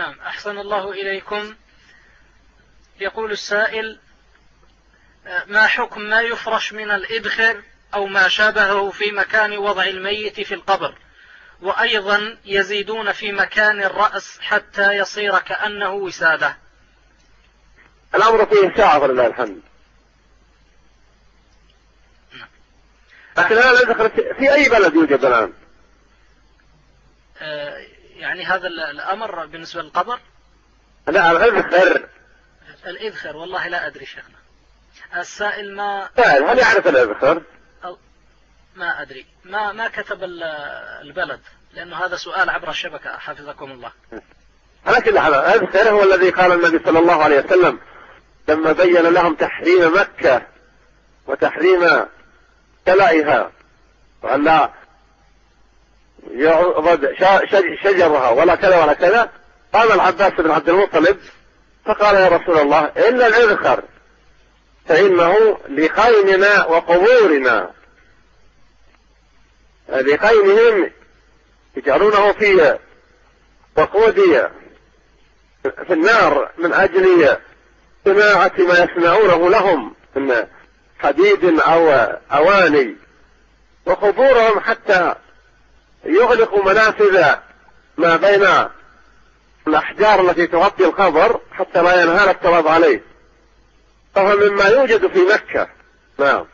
نعم أحسن الله إليكم. يقول السائل ما حكم ما يفرش من الإدخر أو ما شابهه في مكان وضع الميت في القبر؟ وأيضا يزيدون في مكان الرأس حتى يصير كأنه وسادة. الأمر فيه ساعة ولله الحمد. لكن هذا في أي بلد يوجد الآن؟ آه، يعني هذا الأمر بالنسبة للقبر؟ لا الإذخر الإذخر والله لا أدري شيخنا. السائل ما هل يعرف الإذخر. ما أدري. ما ما كتب البلد؟ لأنه هذا سؤال عبر الشبكة حفظكم الله. على كل حال الإذخر هو الذي قال النبي صلى الله عليه وسلم لما بين لهم تحريم مكة وتحريم كلائها. وأن لا يعبد شجرها ولا كذا ولا كذا. قال العباس بن عبد المطلب فقال يا رسول الله إلا العذخر فإنه لخيمنا وقبورنا. لخيمهم يجعلونه في وقود في النار من أجل صناعة ما يصنعونه لهم من حديد أو أواني. وقبورهم حتى يغلق منافذ ما بين الأحجار التي تغطي القبر حتى لا ينهال التراب عليه. فهو مما يوجد في مكة. نعم.